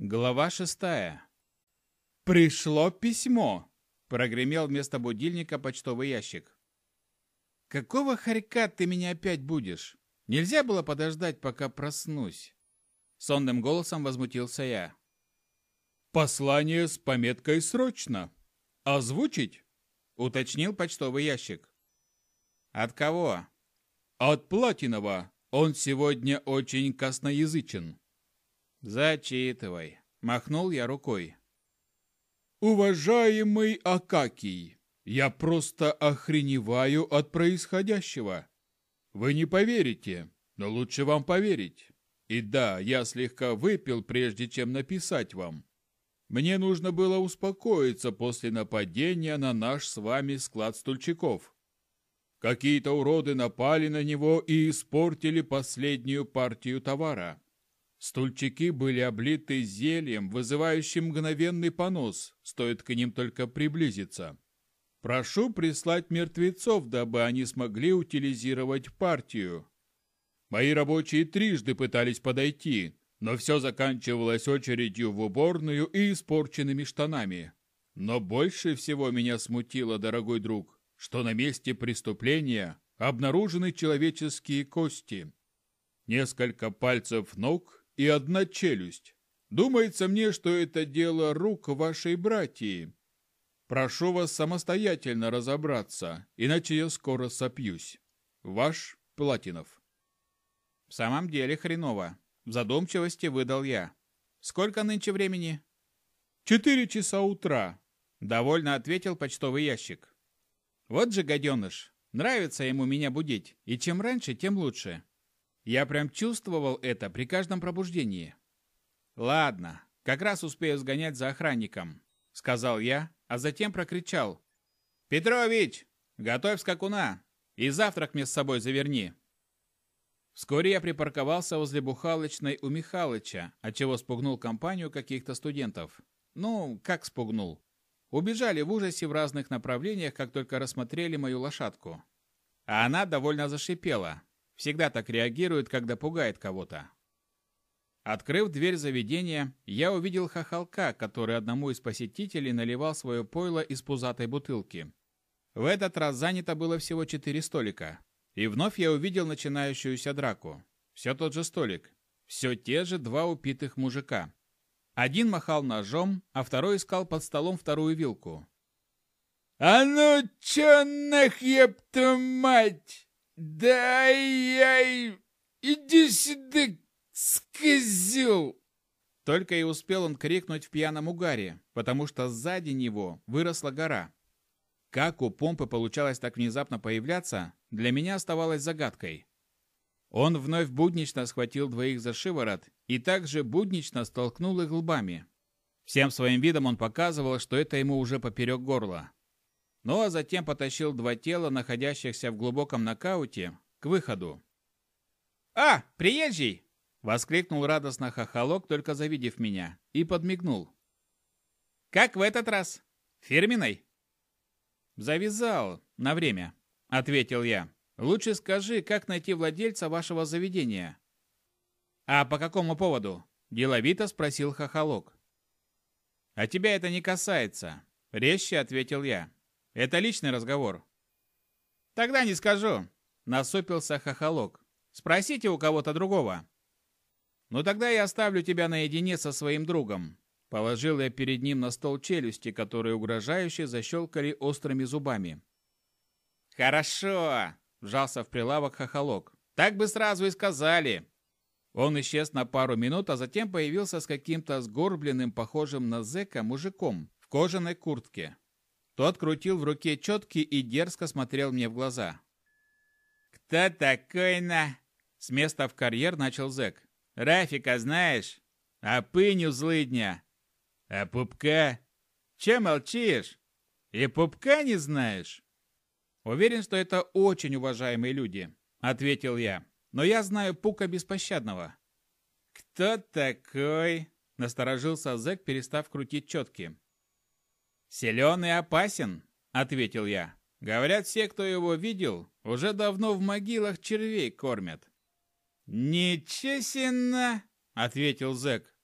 Глава шестая. «Пришло письмо!» – прогремел вместо будильника почтовый ящик. «Какого хорька ты меня опять будешь? Нельзя было подождать, пока проснусь?» Сонным голосом возмутился я. «Послание с пометкой «Срочно». Озвучить?» – уточнил почтовый ящик. «От кого?» «От Платинова. Он сегодня очень косноязычен». «Зачитывай», – махнул я рукой. «Уважаемый Акакий, я просто охреневаю от происходящего. Вы не поверите, но лучше вам поверить. И да, я слегка выпил, прежде чем написать вам. Мне нужно было успокоиться после нападения на наш с вами склад стульчиков. Какие-то уроды напали на него и испортили последнюю партию товара. Стульчики были облиты зельем, вызывающим мгновенный понос, стоит к ним только приблизиться. Прошу прислать мертвецов, дабы они смогли утилизировать партию. Мои рабочие трижды пытались подойти, но все заканчивалось очередью в уборную и испорченными штанами. Но больше всего меня смутило, дорогой друг, что на месте преступления обнаружены человеческие кости. Несколько пальцев ног и одна челюсть. Думается мне, что это дело рук вашей братьи. Прошу вас самостоятельно разобраться, иначе я скоро сопьюсь. Ваш Платинов. В самом деле хреново. В задумчивости выдал я. Сколько нынче времени? Четыре часа утра. Довольно ответил почтовый ящик. Вот же гаденыш. Нравится ему меня будить, и чем раньше, тем лучше. Я прям чувствовал это при каждом пробуждении. «Ладно, как раз успею сгонять за охранником», — сказал я, а затем прокричал. «Петрович, готовь скакуна и завтрак мне с собой заверни». Вскоре я припарковался возле бухалочной у Михалыча, отчего спугнул компанию каких-то студентов. Ну, как спугнул. Убежали в ужасе в разных направлениях, как только рассмотрели мою лошадку. А она довольно зашипела, Всегда так реагирует, когда пугает кого-то. Открыв дверь заведения, я увидел хохолка, который одному из посетителей наливал свое пойло из пузатой бутылки. В этот раз занято было всего четыре столика. И вновь я увидел начинающуюся драку. Все тот же столик. Все те же два упитых мужика. Один махал ножом, а второй искал под столом вторую вилку. «А ну чё нахеб мать!» Да я... Иди сюда, скозел!» Только и успел он крикнуть в пьяном угаре, потому что сзади него выросла гора. Как у помпы получалось так внезапно появляться, для меня оставалось загадкой. Он вновь буднично схватил двоих за шиворот и также буднично столкнул их лбами. Всем своим видом он показывал, что это ему уже поперек горла ну а затем потащил два тела, находящихся в глубоком нокауте, к выходу. «А, приезжий!» — воскликнул радостно хохолок, только завидев меня, и подмигнул. «Как в этот раз? Фирменной?» «Завязал. На время», — ответил я. «Лучше скажи, как найти владельца вашего заведения?» «А по какому поводу?» – деловито спросил хохолок. «А тебя это не касается», – резче ответил я. Это личный разговор. Тогда не скажу, насупился хохолок. Спросите у кого-то другого. Ну тогда я оставлю тебя наедине со своим другом. Положил я перед ним на стол челюсти, которые угрожающе защелкали острыми зубами. «Хорошо!» – вжался в прилавок хохолок. «Так бы сразу и сказали!» Он исчез на пару минут, а затем появился с каким-то сгорбленным, похожим на зэка, мужиком в кожаной куртке. Тот крутил в руке четки и дерзко смотрел мне в глаза. «Кто такой на...» С места в карьер начал зэк. «Рафика знаешь? А пыню злыдня? А пупка? Че молчишь? И пупка не знаешь?» «Уверен, что это очень уважаемые люди», — ответил я. «Но я знаю Пука Беспощадного». «Кто такой?» — насторожился зэк, перестав крутить четки. «Силен и опасен», — ответил я. «Говорят, все, кто его видел, уже давно в могилах червей кормят». «Ничего себе!» — ответил зэк.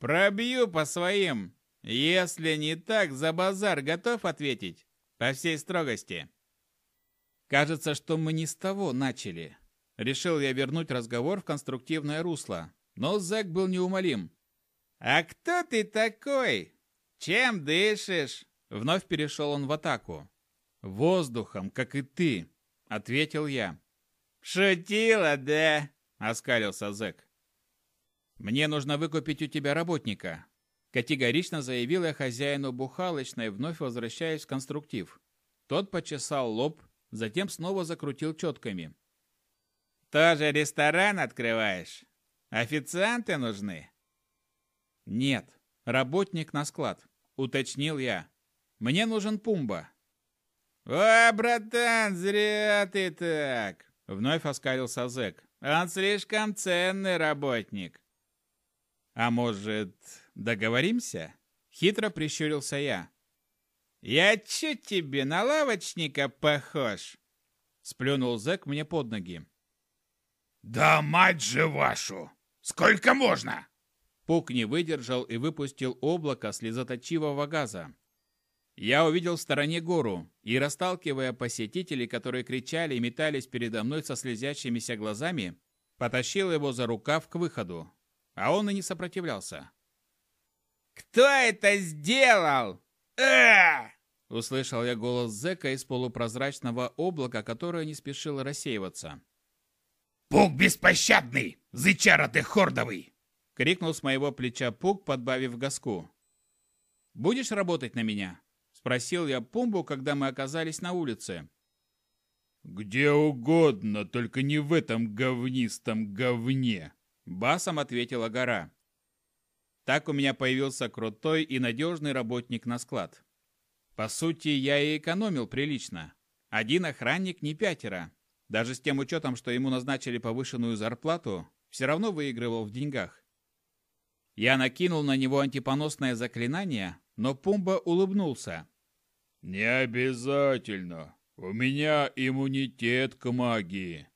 Пробью по своим. Если не так, за базар готов ответить? По всей строгости. Кажется, что мы не с того начали. Решил я вернуть разговор в конструктивное русло, но Зэк был неумолим. «А кто ты такой? Чем дышишь?» Вновь перешел он в атаку. «Воздухом, как и ты», — ответил я. «Шутила, да?» — оскалился Зэк. «Мне нужно выкупить у тебя работника», — категорично заявил я хозяину бухалочной, вновь возвращаясь в конструктив. Тот почесал лоб, затем снова закрутил четками. «Тоже ресторан открываешь? Официанты нужны?» «Нет, работник на склад», — уточнил я. «Мне нужен Пумба». «О, братан, зря ты так!» — вновь оскалился Зэк. «Он слишком ценный работник». «А может, договоримся?» — хитро прищурился я. «Я чуть тебе на лавочника похож?» — сплюнул зэк мне под ноги. «Да мать же вашу! Сколько можно?» Пук не выдержал и выпустил облако слезоточивого газа. Я увидел в стороне гору и, расталкивая посетителей, которые кричали и метались передо мной со слезящимися глазами, потащил его за рукав к выходу. А он и не сопротивлялся. «Кто это сделал?» «Э!» Услышал я голос зэка из полупрозрачного облака, которое не спешило рассеиваться. «Пук беспощадный! Зычара ты хордовый!» Крикнул с моего плеча Пук, подбавив газку. «Будешь работать на меня?» Спросил я Пумбу, когда мы оказались на улице. «Где угодно, только не в этом говнистом говне!» Басом ответила гора. Так у меня появился крутой и надежный работник на склад. По сути, я и экономил прилично. Один охранник не пятеро. Даже с тем учетом, что ему назначили повышенную зарплату, все равно выигрывал в деньгах. Я накинул на него антипоносное заклинание, но Пумба улыбнулся. «Не обязательно. У меня иммунитет к магии».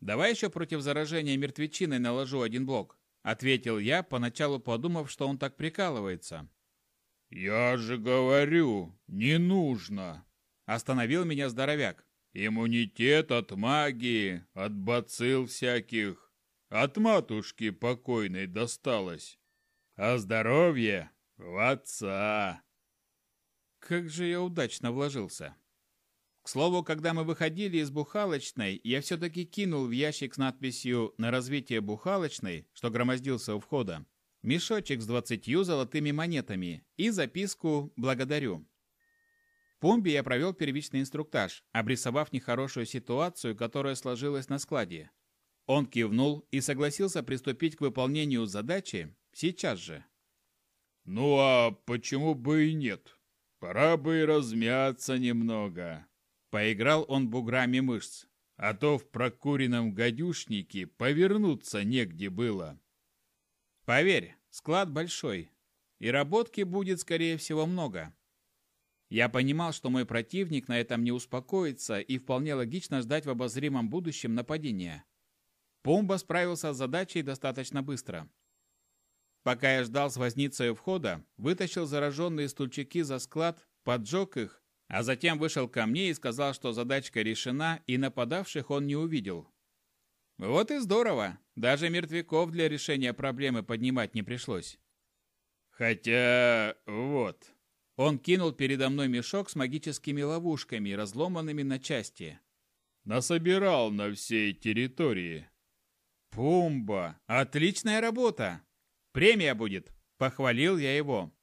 «Давай еще против заражения мертвечиной наложу один блок», — ответил я, поначалу подумав, что он так прикалывается. «Я же говорю, не нужно!» — остановил меня здоровяк. «Иммунитет от магии, от бацил всяких, от матушки покойной досталось, а здоровье в отца!» Как же я удачно вложился. К слову, когда мы выходили из бухалочной, я все-таки кинул в ящик с надписью «На развитие бухалочной», что громоздился у входа, мешочек с двадцатью золотыми монетами и записку «Благодарю». В Помбе я провел первичный инструктаж, обрисовав нехорошую ситуацию, которая сложилась на складе. Он кивнул и согласился приступить к выполнению задачи сейчас же. «Ну а почему бы и нет? Пора бы размяться немного», Поиграл он буграми мышц, а то в прокуренном гадюшнике повернуться негде было. Поверь, склад большой, и работки будет, скорее всего, много. Я понимал, что мой противник на этом не успокоится, и вполне логично ждать в обозримом будущем нападения. Помба справился с задачей достаточно быстро. Пока я ждал с возницей у входа, вытащил зараженные стульчики за склад, поджег их а затем вышел ко мне и сказал, что задачка решена, и нападавших он не увидел. Вот и здорово. Даже мертвяков для решения проблемы поднимать не пришлось. Хотя... вот. Он кинул передо мной мешок с магическими ловушками, разломанными на части. Насобирал на всей территории. Пумба! Отличная работа! Премия будет! Похвалил я его.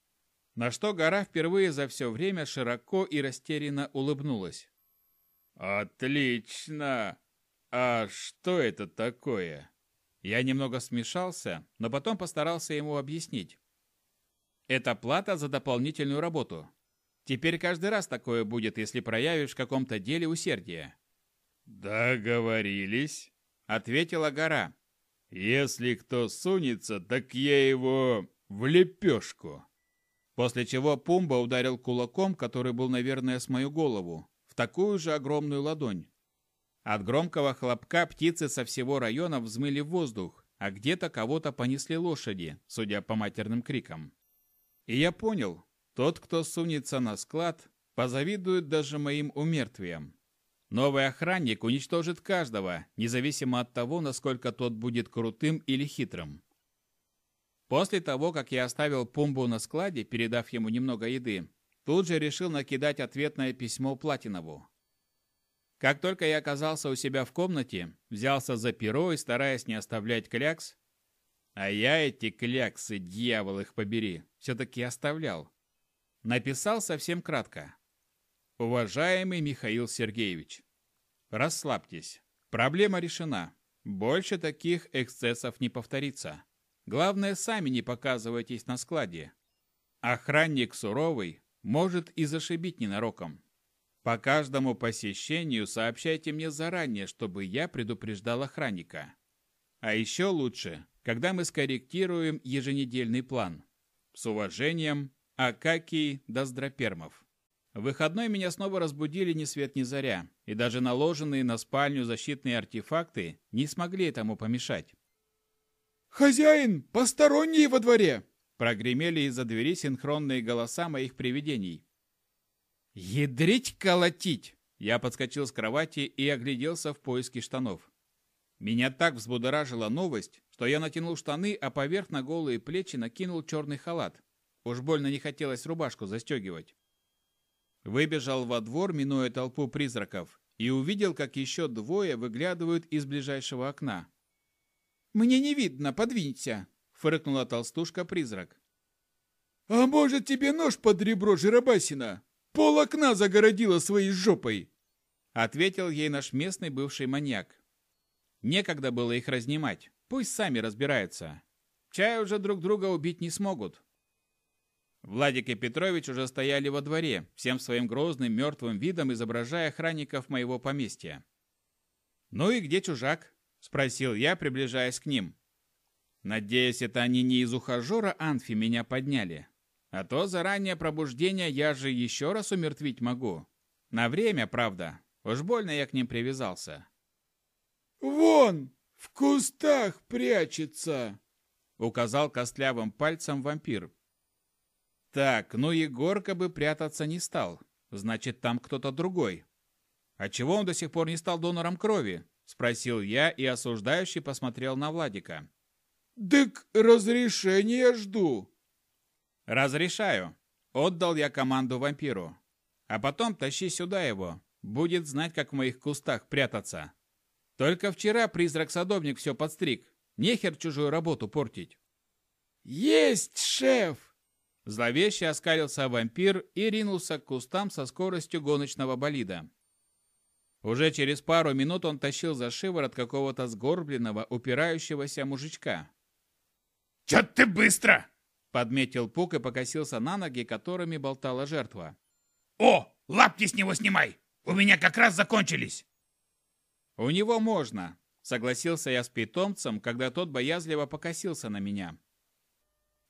На что гора впервые за все время широко и растерянно улыбнулась. «Отлично! А что это такое?» Я немного смешался, но потом постарался ему объяснить. «Это плата за дополнительную работу. Теперь каждый раз такое будет, если проявишь в каком-то деле усердие». «Договорились», — ответила гора. «Если кто сунется, так я его в лепешку». После чего Пумба ударил кулаком, который был, наверное, с мою голову, в такую же огромную ладонь. От громкого хлопка птицы со всего района взмыли в воздух, а где-то кого-то понесли лошади, судя по матерным крикам. И я понял, тот, кто сунется на склад, позавидует даже моим умертвиям. Новый охранник уничтожит каждого, независимо от того, насколько тот будет крутым или хитрым. После того, как я оставил Пумбу на складе, передав ему немного еды, тут же решил накидать ответное письмо Платинову. Как только я оказался у себя в комнате, взялся за перо и, стараясь не оставлять клякс, а я эти кляксы, дьявол их побери, все-таки оставлял, написал совсем кратко. Уважаемый Михаил Сергеевич, расслабьтесь. Проблема решена. Больше таких эксцессов не повторится. Главное, сами не показывайтесь на складе. Охранник суровый может и зашибить ненароком. По каждому посещению сообщайте мне заранее, чтобы я предупреждал охранника. А еще лучше, когда мы скорректируем еженедельный план. С уважением, Акакий Доздропермов. В выходной меня снова разбудили ни свет ни заря, и даже наложенные на спальню защитные артефакты не смогли этому помешать. «Хозяин, посторонние во дворе!» Прогремели из-за двери синхронные голоса моих привидений. «Ядрить колотить!» Я подскочил с кровати и огляделся в поиске штанов. Меня так взбудоражила новость, что я натянул штаны, а поверх на голые плечи накинул черный халат. Уж больно не хотелось рубашку застегивать. Выбежал во двор, минуя толпу призраков, и увидел, как еще двое выглядывают из ближайшего окна. «Мне не видно, подвинься!» — фыркнула толстушка-призрак. «А может, тебе нож под ребро Жиробасина? Пол окна загородила своей жопой!» Ответил ей наш местный бывший маньяк. Некогда было их разнимать, пусть сами разбираются. Чай уже друг друга убить не смогут, Владик и Петрович уже стояли во дворе, всем своим грозным мертвым видом изображая охранников моего поместья. «Ну и где чужак?» – спросил я, приближаясь к ним. Надеюсь, это они не из ухажера Анфи меня подняли. А то заранее пробуждение я же еще раз умертвить могу. На время, правда. Уж больно я к ним привязался. «Вон, в кустах прячется!» — указал костлявым пальцем вампир, так, ну Егорка бы прятаться не стал. Значит, там кто-то другой. А чего он до сих пор не стал донором крови? Спросил я и осуждающий посмотрел на Владика. «Дык разрешения жду». «Разрешаю». Отдал я команду вампиру. «А потом тащи сюда его. Будет знать, как в моих кустах прятаться. Только вчера призрак-садовник все подстриг. Нехер чужую работу портить». «Есть, шеф!» Зловеще оскалился вампир и ринулся к кустам со скоростью гоночного болида. Уже через пару минут он тащил за шиворот какого-то сгорбленного, упирающегося мужичка. «Чё ты быстро!» — подметил Пук и покосился на ноги, которыми болтала жертва. «О, лапти с него снимай! У меня как раз закончились!» «У него можно», — согласился я с питомцем, когда тот боязливо покосился на меня.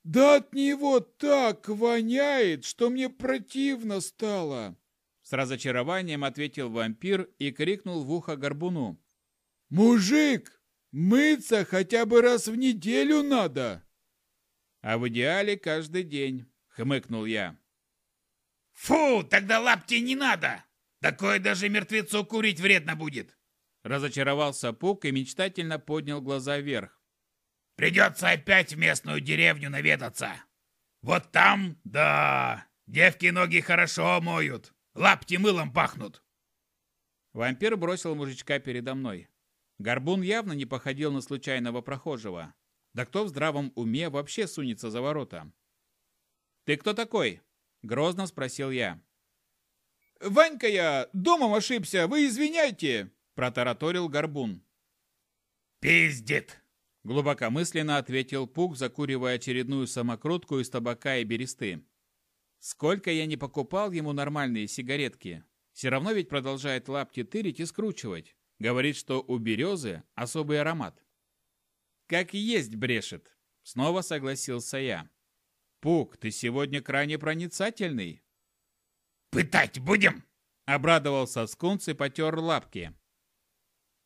Да от него так воняет, что мне противно стало. С разочарованием ответил вампир и крикнул в ухо горбуну. Мужик, мыться хотя бы раз в неделю надо. А в идеале каждый день, хмыкнул я. Фу, тогда лапти не надо. Такое даже мертвецу курить вредно будет. Разочаровался Пук и мечтательно поднял глаза вверх. Придется опять в местную деревню наведаться. Вот там, да, девки ноги хорошо моют, лапти мылом пахнут. Вампир бросил мужичка передо мной. Горбун явно не походил на случайного прохожего. Да кто в здравом уме вообще сунется за ворота? «Ты кто такой?» – грозно спросил я. «Ванька я! Домом ошибся! Вы извиняйте!» – протараторил Горбун. «Пиздит!» Глубокомысленно ответил Пук, закуривая очередную самокрутку из табака и бересты. Сколько я не покупал ему нормальные сигаретки, все равно ведь продолжает лапти тырить и скручивать. Говорит, что у березы особый аромат. Как и есть брешет. Снова согласился я. Пук, ты сегодня крайне проницательный. Пытать будем? Обрадовался скунс и потер лапки.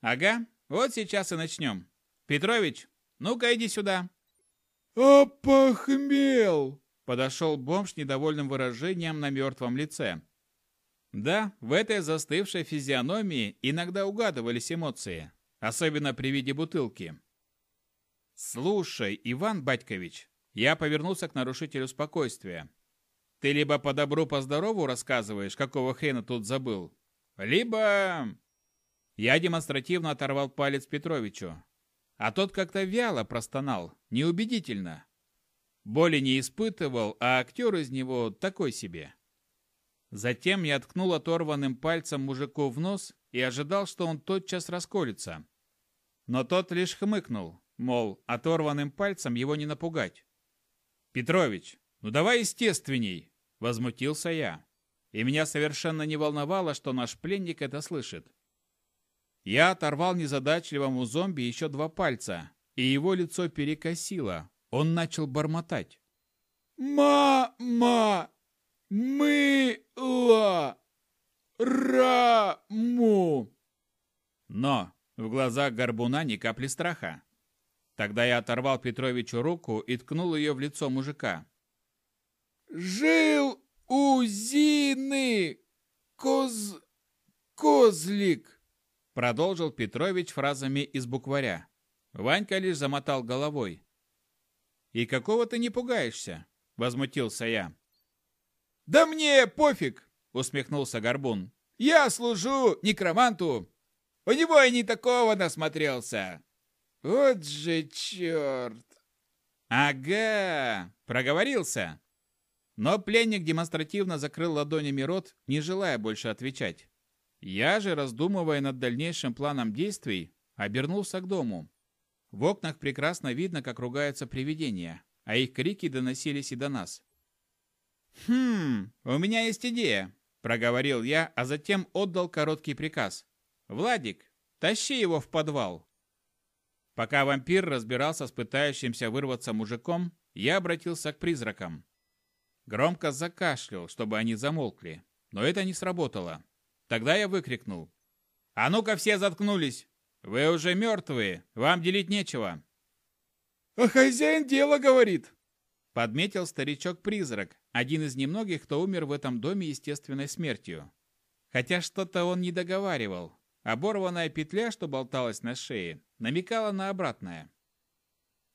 Ага, вот сейчас и начнем. Петрович, Ну-ка, иди сюда. «Опохмел!» — подошел бомж с недовольным выражением на мертвом лице. Да, в этой застывшей физиономии иногда угадывались эмоции, особенно при виде бутылки. «Слушай, Иван Батькович», я повернулся к нарушителю спокойствия. «Ты либо по добру, по здорову рассказываешь, какого хрена тут забыл, либо...» Я демонстративно оторвал палец Петровичу, а тот как-то вяло простонал, неубедительно. Боли не испытывал, а актер из него такой себе. Затем я ткнул оторванным пальцем мужику в нос и ожидал, что он тотчас расколется. Но тот лишь хмыкнул, мол, оторванным пальцем его не напугать. «Петрович, ну давай естественней!» – возмутился я. И меня совершенно не волновало, что наш пленник это слышит. Я оторвал незадачливому зомби еще два пальца, и его лицо перекосило. Он начал бормотать. «Мама! Мыла! Раму!» Но в глазах горбуна ни капли страха. Тогда я оторвал Петровичу руку и ткнул ее в лицо мужика. «Жил у Зины коз... козлик!» Продолжил Петрович фразами из букваря. Ванька лишь замотал головой. «И какого ты не пугаешься?» – возмутился я. «Да мне пофиг!» – усмехнулся Горбун. «Я служу некроманту. У него и не такого насмотрелся. Вот же черт!» «Ага!» – проговорился. Но пленник демонстративно закрыл ладонями рот, не желая больше отвечать. Я же, раздумывая над дальнейшим планом действий, обернулся к дому. В окнах прекрасно видно, как ругаются привидения, а их крики доносились и до нас. «Хм, у меня есть идея», – проговорил я, а затем отдал короткий приказ. «Владик, тащи его в подвал». Пока вампир разбирался с пытающимся вырваться мужиком, я обратился к призракам. Громко закашлял, чтобы они замолкли, но это не сработало. Тогда я выкрикнул. «А ну-ка все заткнулись! Вы уже мертвые, вам делить нечего!» «А хозяин дело говорит!» Подметил старичок-призрак, один из немногих, кто умер в этом доме естественной смертью. Хотя что-то он не договаривал. Оборванная петля, что болталась на шее, намекала на обратное.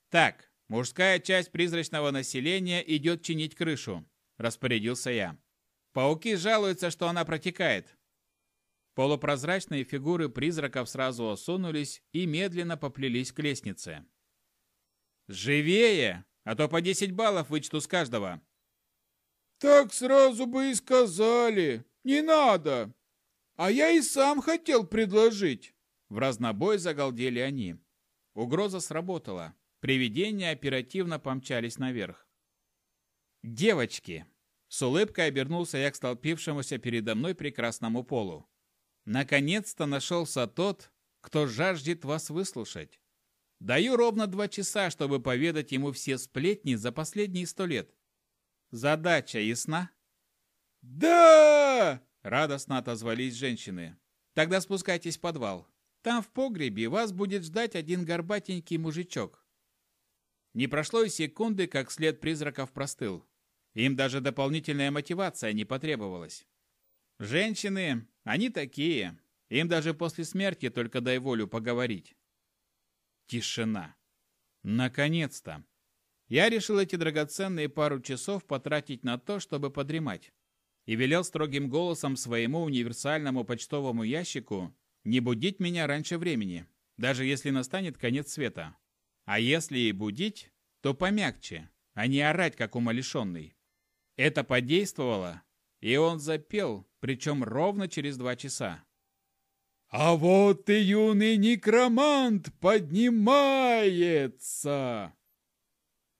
«Так, мужская часть призрачного населения идет чинить крышу», – распорядился я. «Пауки жалуются, что она протекает». Полупрозрачные фигуры призраков сразу осунулись и медленно поплелись к лестнице. «Живее, а то по 10 баллов вычту с каждого», так сразу бы и сказали. Не надо. А я и сам хотел предложить. В разнобой загалдели они. Угроза сработала. Привидения оперативно помчались наверх. «Девочки!» С улыбкой обернулся я к столпившемуся передо мной прекрасному полу. «Наконец-то нашелся тот, кто жаждет вас выслушать. Даю ровно два часа, чтобы поведать ему все сплетни за последние сто лет. Задача ясна? Да! Радостно отозвались женщины. Тогда спускайтесь в подвал. Там в погребе вас будет ждать один горбатенький мужичок. Не прошло и секунды, как след призраков простыл. Им даже дополнительная мотивация не потребовалась. Женщины, они такие. Им даже после смерти только дай волю поговорить. Тишина. Наконец-то. Я решил эти драгоценные пару часов потратить на то, чтобы подремать. И велел строгим голосом своему универсальному почтовому ящику не будить меня раньше времени, даже если настанет конец света. А если и будить, то помягче, а не орать, как умалишенный. Это подействовало, и он запел, причем ровно через два часа. «А вот и юный некромант поднимается!»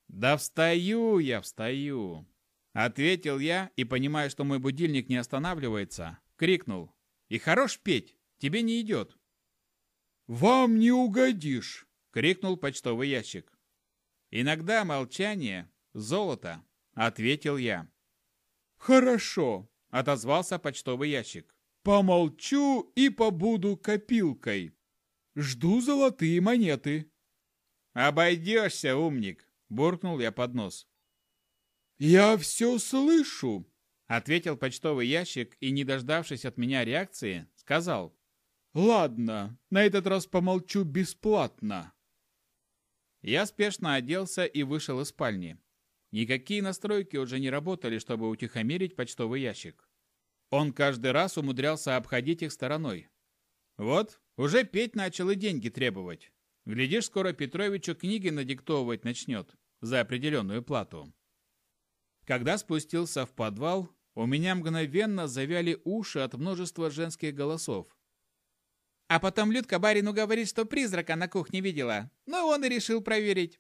«Да встаю я, встаю!» Ответил я и, понимая, что мой будильник не останавливается, крикнул. «И хорош петь, тебе не идет!» «Вам не угодишь!» — крикнул почтовый ящик. «Иногда молчание — золото!» — ответил я. «Хорошо!» — отозвался почтовый ящик. «Помолчу и побуду копилкой. Жду золотые монеты!» «Обойдешься, умник!» – буркнул я под нос. «Я все слышу!» – ответил почтовый ящик и, не дождавшись от меня реакции, сказал. «Ладно, на этот раз помолчу бесплатно». Я спешно оделся и вышел из спальни. Никакие настройки уже не работали, чтобы утихомирить почтовый ящик. Он каждый раз умудрялся обходить их стороной. Вот, уже петь начал и деньги требовать. Глядишь, скоро Петровичу книги надиктовывать начнет за определенную плату. Когда спустился в подвал, у меня мгновенно завяли уши от множества женских голосов. А потом Людка барину говорит, что призрака на кухне видела. Но он и решил проверить.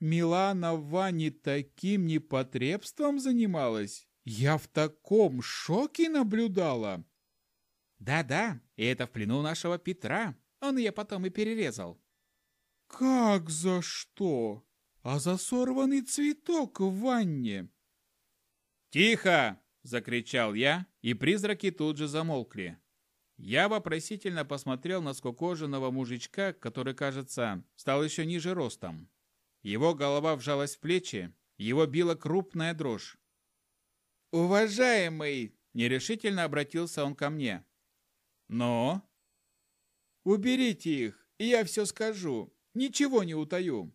Милана в ванне таким непотребством занималась. Я в таком шоке наблюдала. Да-да, и это в плену нашего Петра. Он ее потом и перерезал. Как за что? А за сорванный цветок в ванне? Тихо! Закричал я, и призраки тут же замолкли. Я вопросительно посмотрел на скукоженного мужичка, который, кажется, стал еще ниже ростом. Его голова вжалась в плечи, его била крупная дрожь. «Уважаемый!» – нерешительно обратился он ко мне. «Но?» «Уберите их, и я все скажу. Ничего не утаю».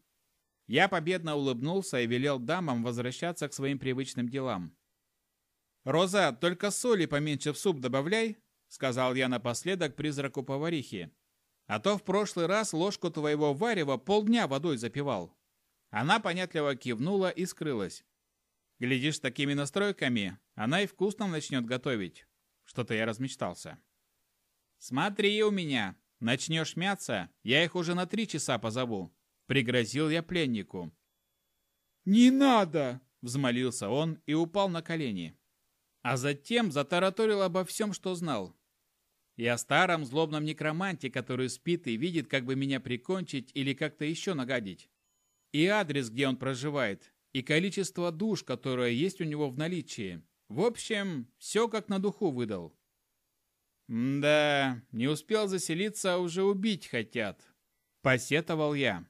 Я победно улыбнулся и велел дамам возвращаться к своим привычным делам. «Роза, только соли поменьше в суп добавляй», — сказал я напоследок призраку поварихи. «А то в прошлый раз ложку твоего варева полдня водой запивал». Она понятливо кивнула и скрылась. Глядишь, такими настройками она и вкусно начнет готовить. Что-то я размечтался. «Смотри у меня. Начнешь мяться, я их уже на три часа позову», — пригрозил я пленнику. «Не надо!» — взмолился он и упал на колени. А затем затараторил обо всем, что знал. И о старом злобном некроманте, который спит и видит, как бы меня прикончить или как-то еще нагадить и адрес, где он проживает, и количество душ, которое есть у него в наличии. В общем, все как на духу выдал. «Да, не успел заселиться, а уже убить хотят», — посетовал я.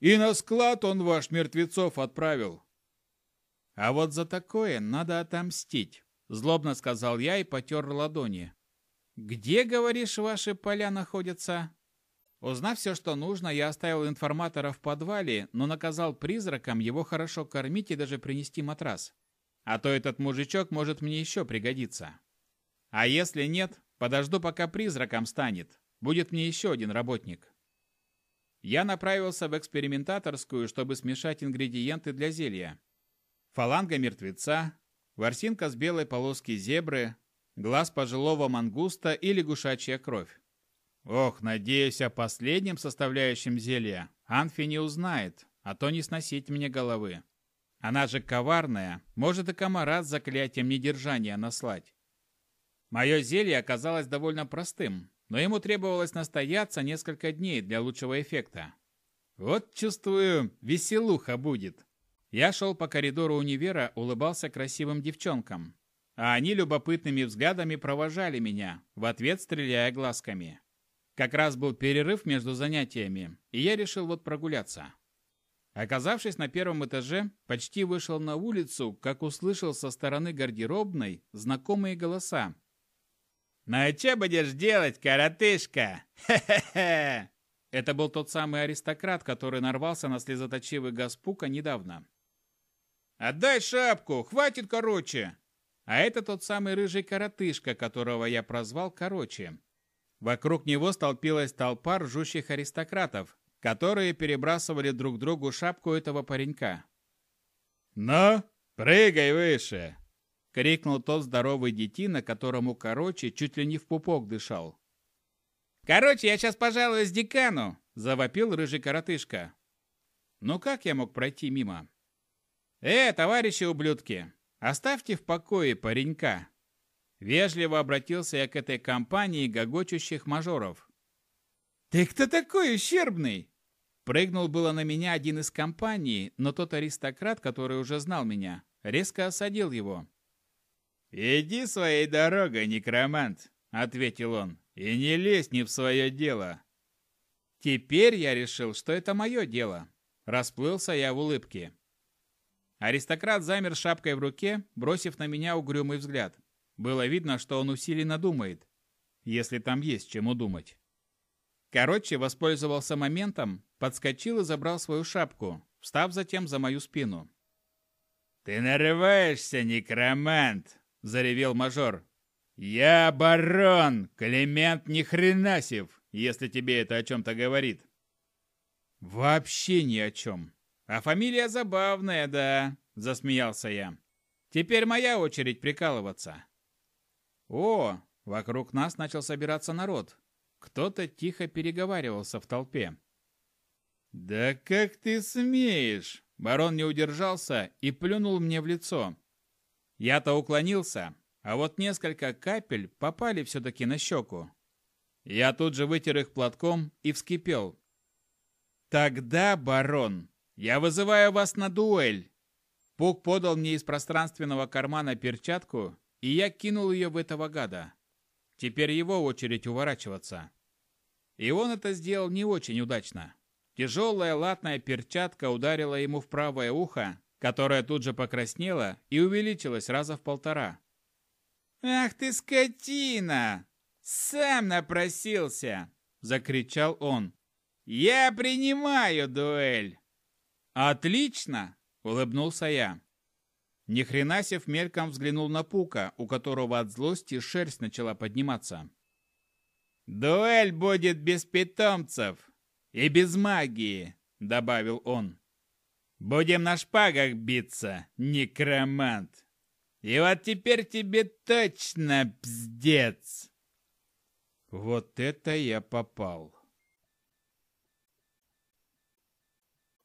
«И на склад он ваш мертвецов отправил». «А вот за такое надо отомстить», — злобно сказал я и потер ладони. «Где, говоришь, ваши поля находятся?» Узнав все, что нужно, я оставил информатора в подвале, но наказал призракам его хорошо кормить и даже принести матрас. А то этот мужичок может мне еще пригодиться. А если нет, подожду, пока призраком станет. Будет мне еще один работник. Я направился в экспериментаторскую, чтобы смешать ингредиенты для зелья. Фаланга мертвеца, ворсинка с белой полоски зебры, глаз пожилого мангуста и лягушачья кровь. Ох, надеюсь, о последнем составляющем зелья Анфи не узнает, а то не сносить мне головы. Она же коварная, может и комара с заклятием недержания наслать. Мое зелье оказалось довольно простым, но ему требовалось настояться несколько дней для лучшего эффекта. Вот, чувствую, веселуха будет. Я шел по коридору универа, улыбался красивым девчонкам, а они любопытными взглядами провожали меня, в ответ стреляя глазками. Как раз был перерыв между занятиями, и я решил вот прогуляться. Оказавшись на первом этаже, почти вышел на улицу, как услышал со стороны гардеробной знакомые голоса. «Ну и что будешь делать, коротышка? Хе-хе-хе!» Это был тот самый аристократ, который нарвался на слезоточивый Гаспука недавно. «Отдай шапку! Хватит короче!» А это тот самый рыжий коротышка, которого я прозвал короче. Вокруг него столпилась толпа ржущих аристократов, которые перебрасывали друг другу шапку этого паренька. «Ну, прыгай выше!» — крикнул тот здоровый детина, которому, короче, чуть ли не в пупок дышал. «Короче, я сейчас пожалуюсь декану!» — завопил рыжий коротышка. Ну как я мог пройти мимо? «Э, товарищи ублюдки, оставьте в покое паренька!» Вежливо обратился я к этой компании гогочущих мажоров. «Ты кто такой ущербный?» Прыгнул было на меня один из компаний, но тот аристократ, который уже знал меня, резко осадил его. «Иди своей дорогой, некромант», — ответил он, — «и не лезь не в свое дело». Теперь я решил, что это мое дело. Расплылся я в улыбке. Аристократ замер шапкой в руке, бросив на меня угрюмый взгляд. Было видно, что он усиленно думает, если там есть чему думать. Короче, воспользовался моментом, подскочил и забрал свою шапку, встав затем за мою спину. «Ты нарываешься, некромант!» – заревел мажор. «Я барон Климент Нехренасев, если тебе это о чем-то говорит». «Вообще ни о чем. А фамилия забавная, да», — засмеялся я. «Теперь моя очередь прикалываться». «О, вокруг нас начал собираться народ. Кто-то тихо переговаривался в толпе». «Да как ты смеешь?» Барон не удержался и плюнул мне в лицо. Я-то уклонился, а вот несколько капель попали все-таки на щеку. Я тут же вытер их платком и вскипел. «Тогда, барон, я вызываю вас на дуэль!» Пук подал мне из пространственного кармана перчатку, и я кинул ее в этого гада. Теперь его очередь уворачиваться. И он это сделал не очень удачно. Тяжелая латная перчатка ударила ему в правое ухо, которое тут же покраснело и увеличилось раза в полтора. «Ах ты скотина! Сам напросился!» – закричал он. «Я принимаю дуэль!» «Отлично!» – улыбнулся я. Нехренасев мельком взглянул на Пука, у которого от злости шерсть начала подниматься. «Дуэль будет без питомцев и без магии», — добавил он. «Будем на шпагах биться, некромант. И вот теперь тебе точно пздец!» Вот это я попал.